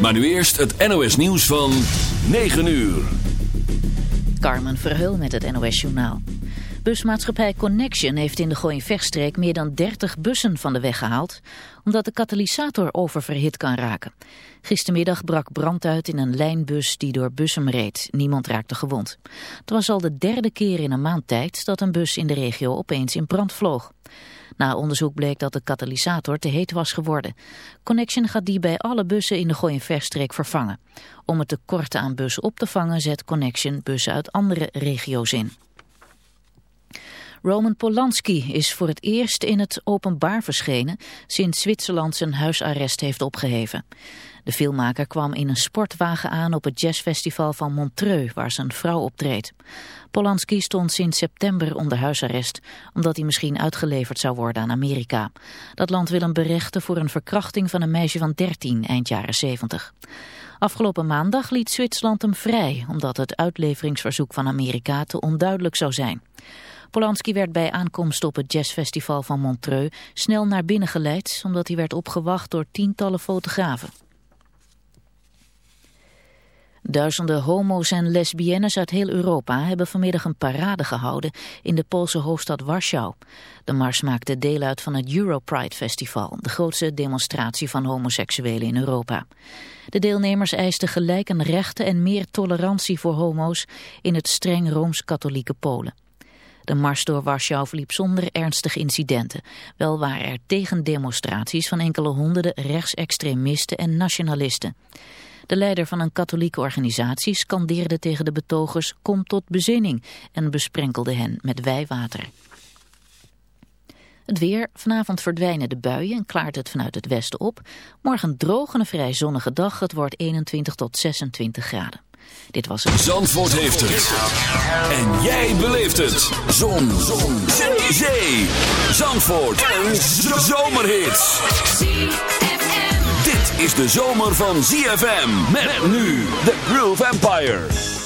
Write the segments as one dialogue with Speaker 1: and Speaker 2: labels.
Speaker 1: Maar nu eerst het NOS nieuws van 9 uur.
Speaker 2: Carmen Verheul met het NOS Journaal. Busmaatschappij Connection heeft in de Gooien-Vechtstreek meer dan 30 bussen van de weg gehaald, omdat de katalysator oververhit kan raken. Gistermiddag brak brand uit in een lijnbus die door Bussum reed. Niemand raakte gewond. Het was al de derde keer in een maand tijd dat een bus in de regio opeens in brand vloog. Na onderzoek bleek dat de katalysator te heet was geworden. Connection gaat die bij alle bussen in de Gooien-Verstreek vervangen. Om het tekort aan bussen op te vangen zet Connection bussen uit andere regio's in. Roman Polanski is voor het eerst in het openbaar verschenen sinds Zwitserland zijn huisarrest heeft opgeheven. De filmmaker kwam in een sportwagen aan op het jazzfestival van Montreux, waar zijn vrouw optreedt. Polanski stond sinds september onder huisarrest, omdat hij misschien uitgeleverd zou worden aan Amerika. Dat land wil hem berechten voor een verkrachting van een meisje van 13 eind jaren 70. Afgelopen maandag liet Zwitserland hem vrij, omdat het uitleveringsverzoek van Amerika te onduidelijk zou zijn. Polanski werd bij aankomst op het jazzfestival van Montreux snel naar binnen geleid, omdat hij werd opgewacht door tientallen fotografen. Duizenden homo's en lesbiennes uit heel Europa hebben vanmiddag een parade gehouden in de Poolse hoofdstad Warschau. De mars maakte deel uit van het Europride Festival, de grootste demonstratie van homoseksuelen in Europa. De deelnemers eisten gelijke rechten en meer tolerantie voor homo's in het streng Rooms-Katholieke Polen. De mars door Warschau verliep zonder ernstige incidenten. Wel waren er tegendemonstraties van enkele honderden rechtsextremisten en nationalisten. De leider van een katholieke organisatie scandeerde tegen de betogers kom tot bezinning en besprenkelde hen met wijwater. Het weer, vanavond verdwijnen de buien en klaart het vanuit het westen op. Morgen droog en een vrij zonnige dag, het wordt 21 tot 26 graden. Dit was het.
Speaker 1: Zandvoort heeft het. En jij beleeft het. Zon. Zon. Zee. Zandvoort. Een zomerhit. Dit is de zomer van ZFM. Met nu The Groove Empire.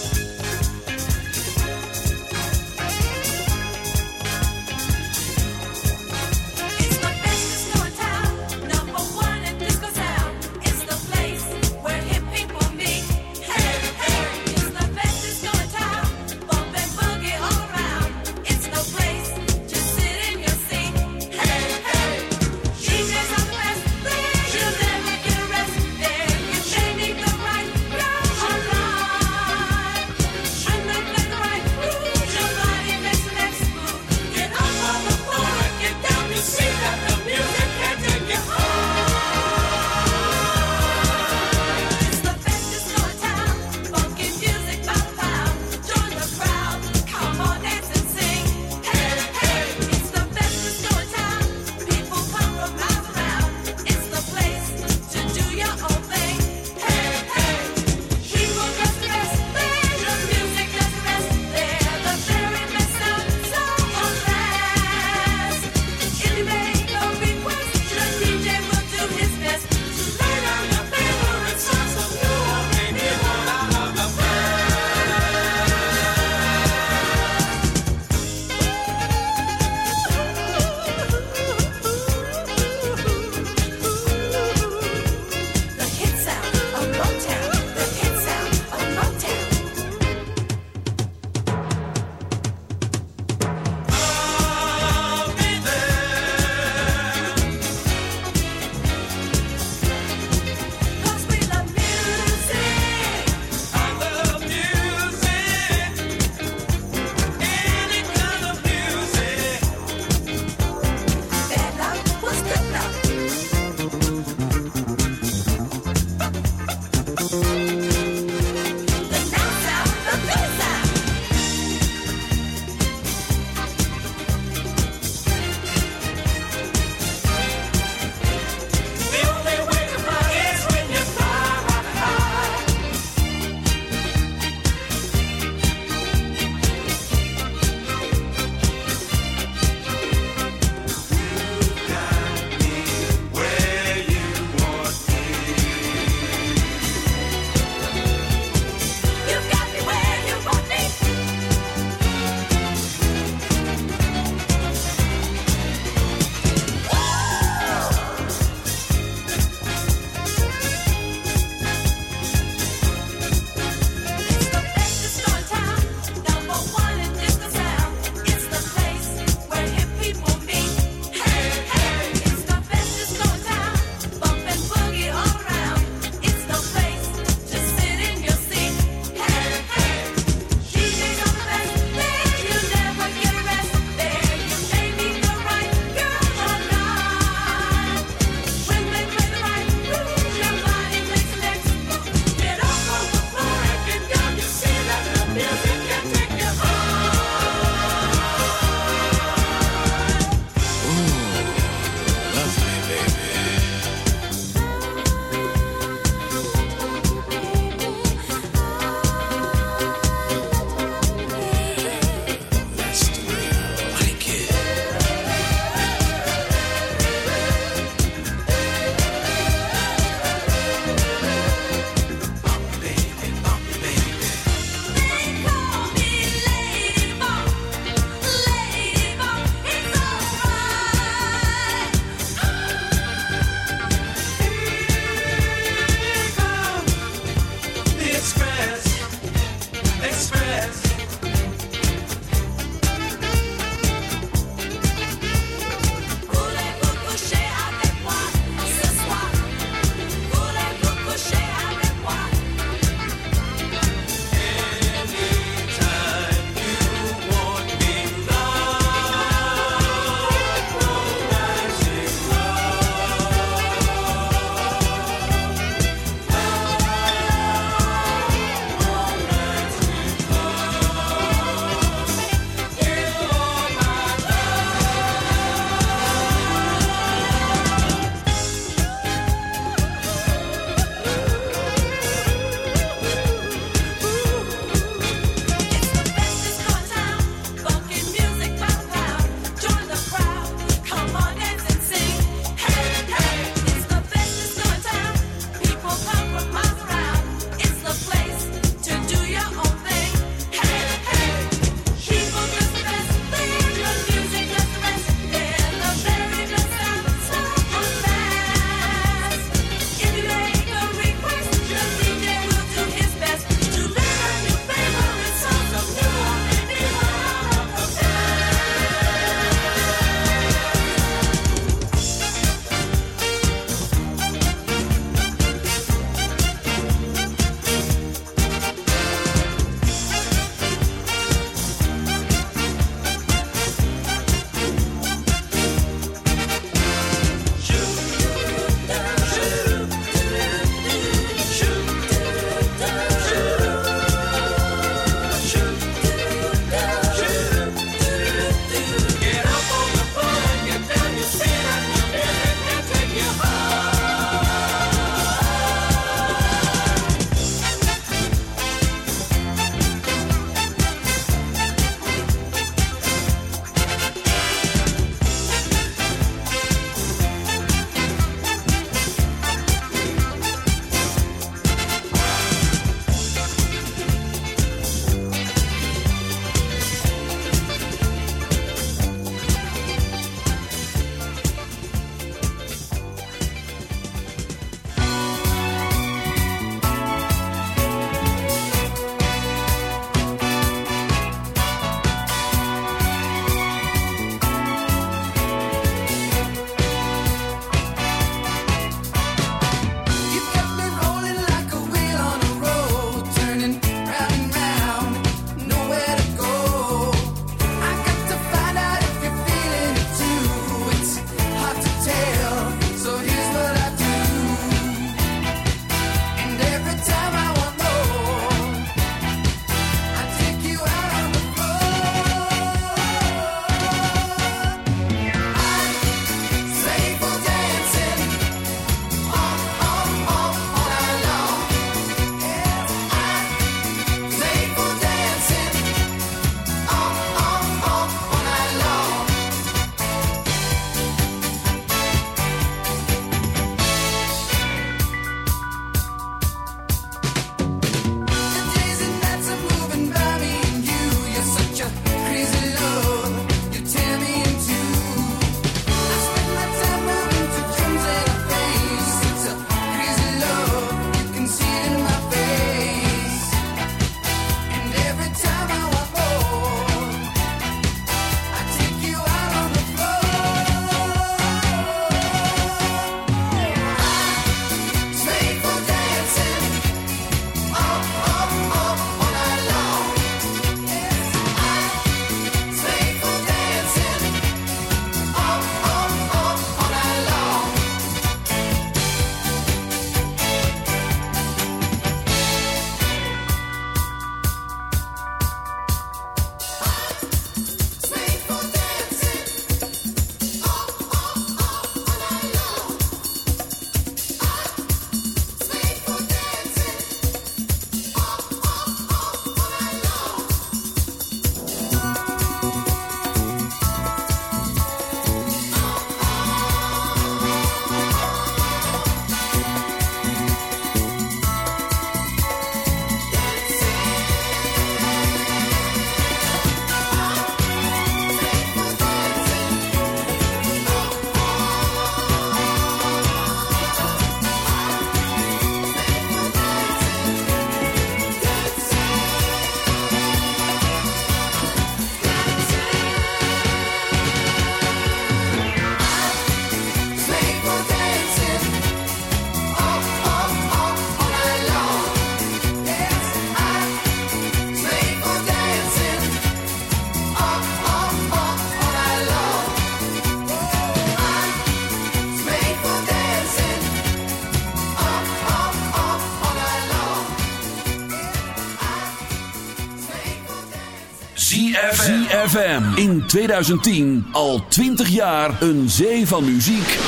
Speaker 1: ZFM. In 2010 al 20 jaar een zee van muziek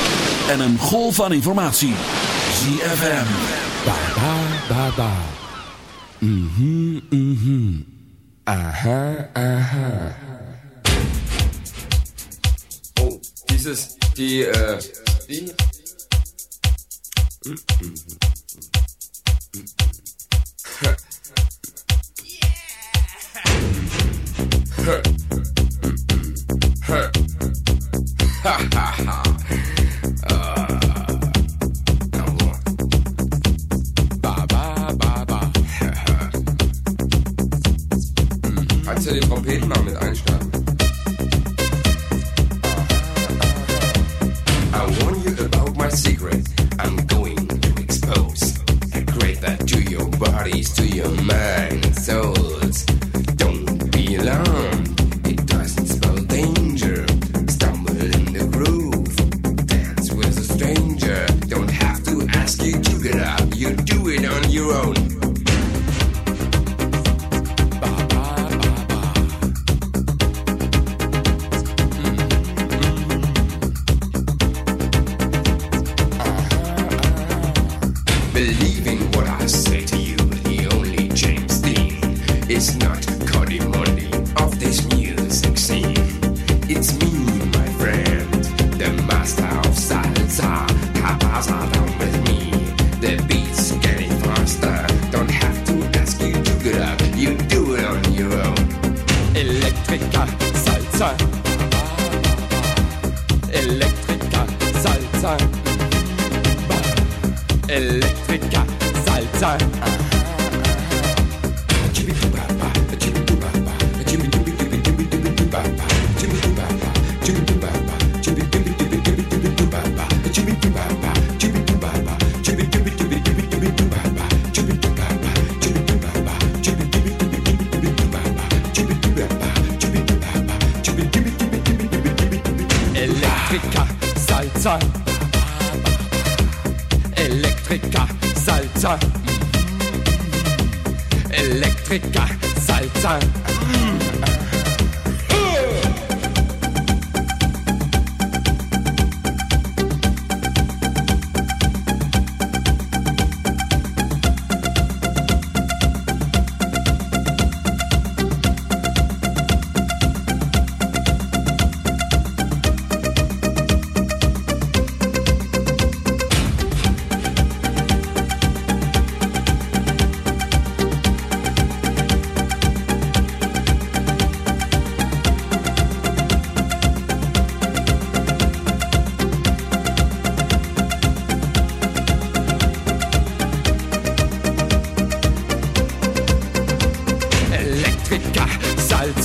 Speaker 1: en een golf van informatie. ZFM.
Speaker 3: Ba ba ba ba. Mhm mhm. Aha aha.
Speaker 4: Oh, dieses, die, äh, die.
Speaker 3: Ba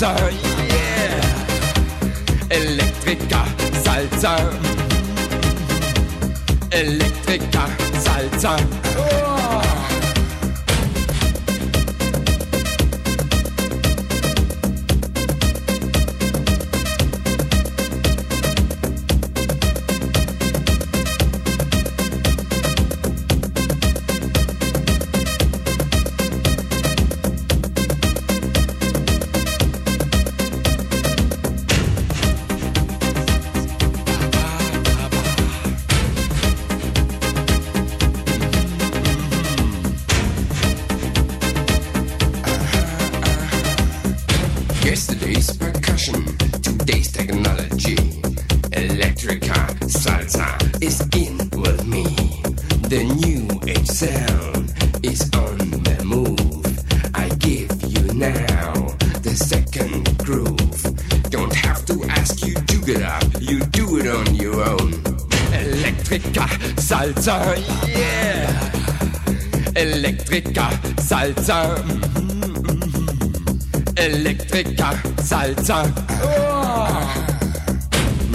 Speaker 3: Salzer, yeah. Elektrika Salzer. Salzer. Oh. Elektriker, Salsa. Mm-hmm. Elektriker, Salsa. Oh.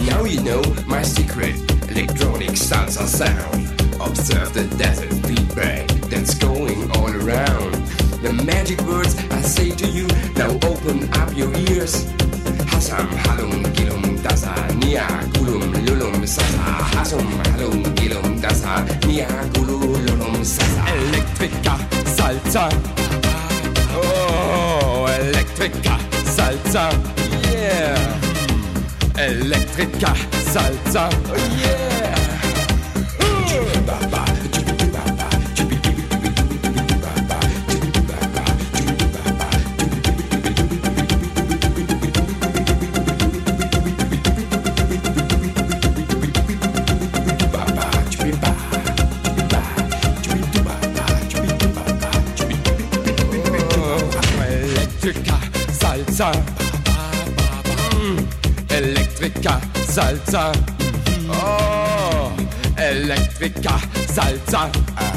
Speaker 4: Now you know my secret electronic salsa sound. Observe the desert feedback that's going all around. The magic words I say to you, now open up your ears. Hasam halum gilum dasa nia gulum lulum sasa. Hasum halum gilum dasa nia gulum.
Speaker 3: Elektriker, Salzer. Oh, Elektriker,
Speaker 5: Salzer. Yeah. Elektriker, Salzer. Oh, yeah. Uh. Salzer. Oh, Elektriker, Salzer.
Speaker 1: Ah.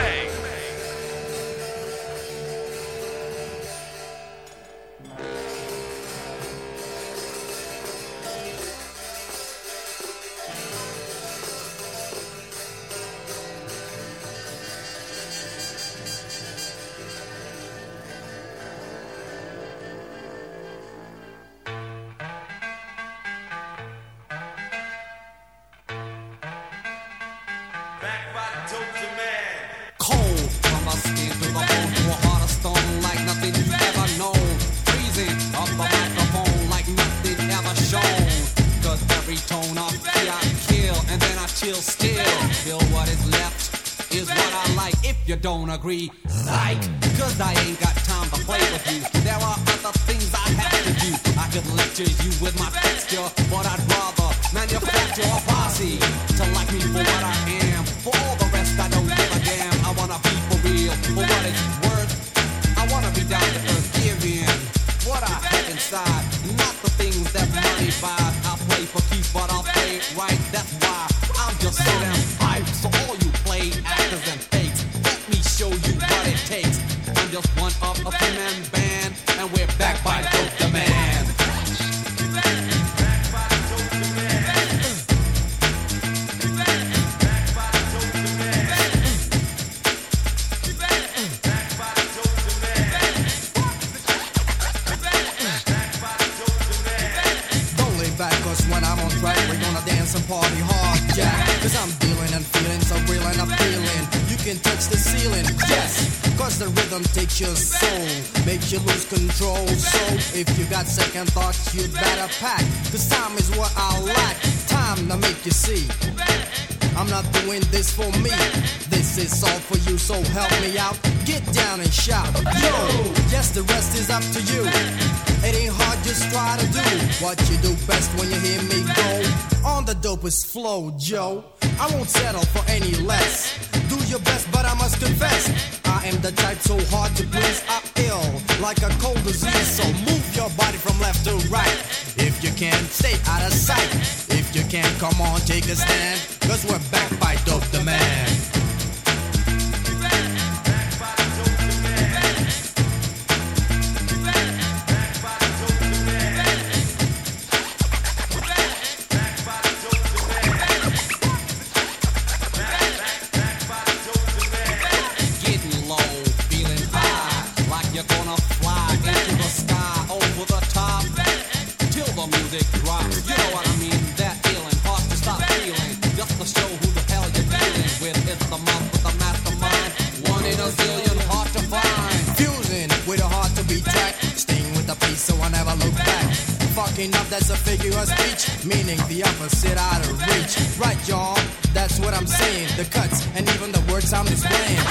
Speaker 6: Agree. Like, cause I ain't got time to play with you. There are other things I have to do. I could lecture you with my texture, but I'd rather manufacture a posse to like me for what I am. What you
Speaker 7: do best when you hear me go. On the dopest flow, Joe. I won't settle for any less do your best, but I must confess, I am the type so hard to please. I ill like a cold disease, so move your body from left to right. If you can, stay out of sight. If you can, come on, take a stand. Cause we're back by Dope the Man. this land.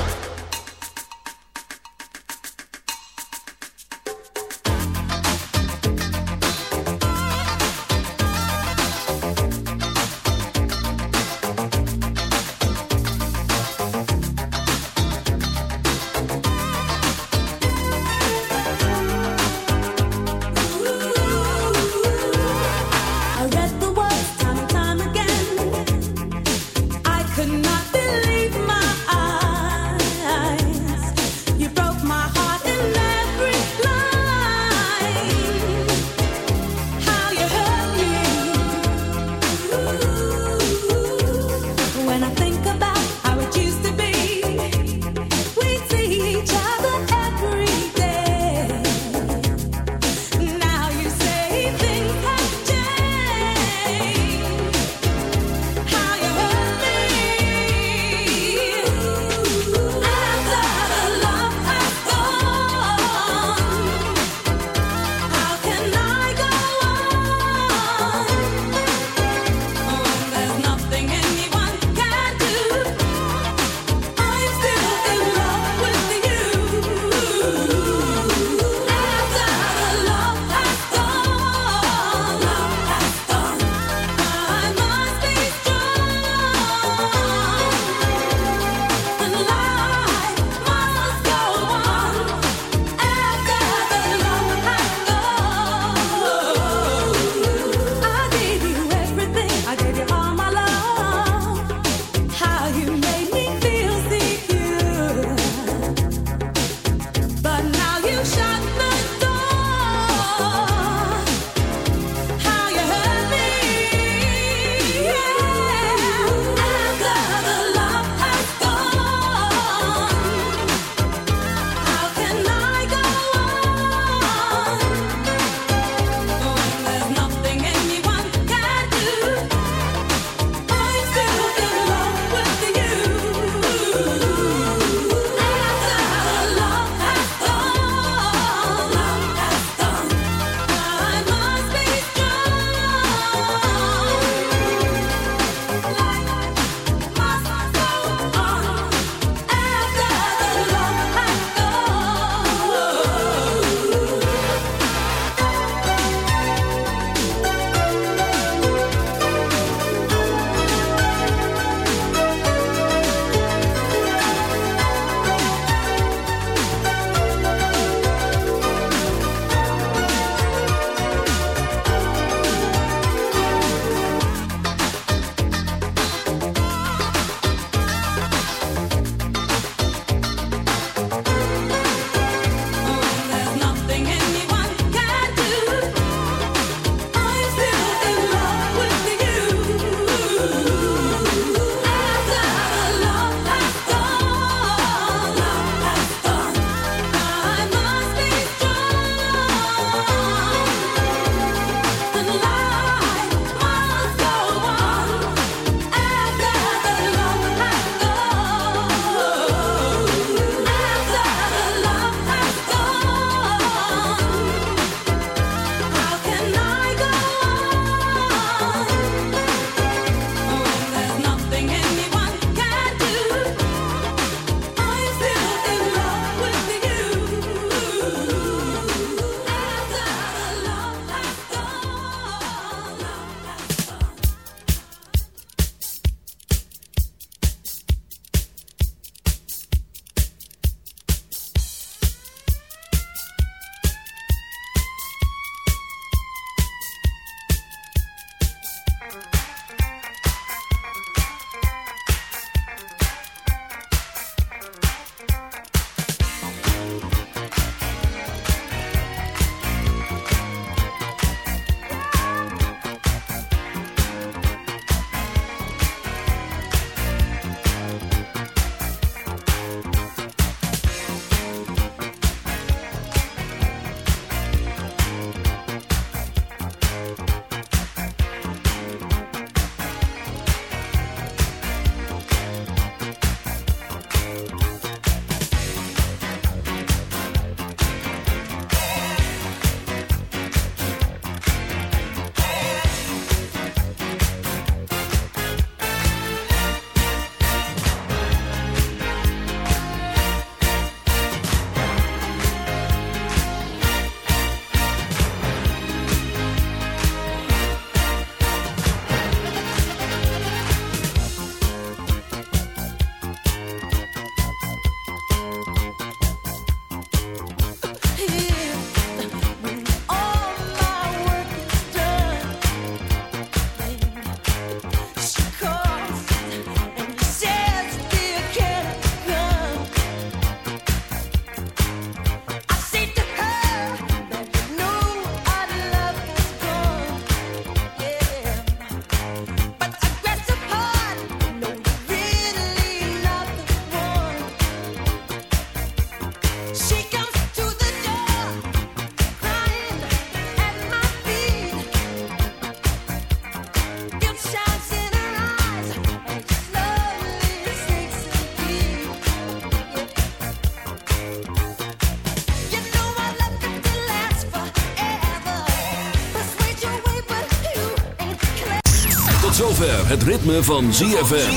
Speaker 1: Het ritme van ZFM.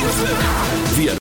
Speaker 1: Via